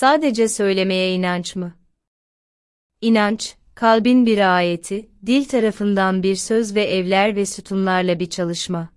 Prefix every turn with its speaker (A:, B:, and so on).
A: Sadece söylemeye inanç mı? İnanç, kalbin bir ayeti, dil tarafından bir söz ve evler ve sütunlarla bir çalışma.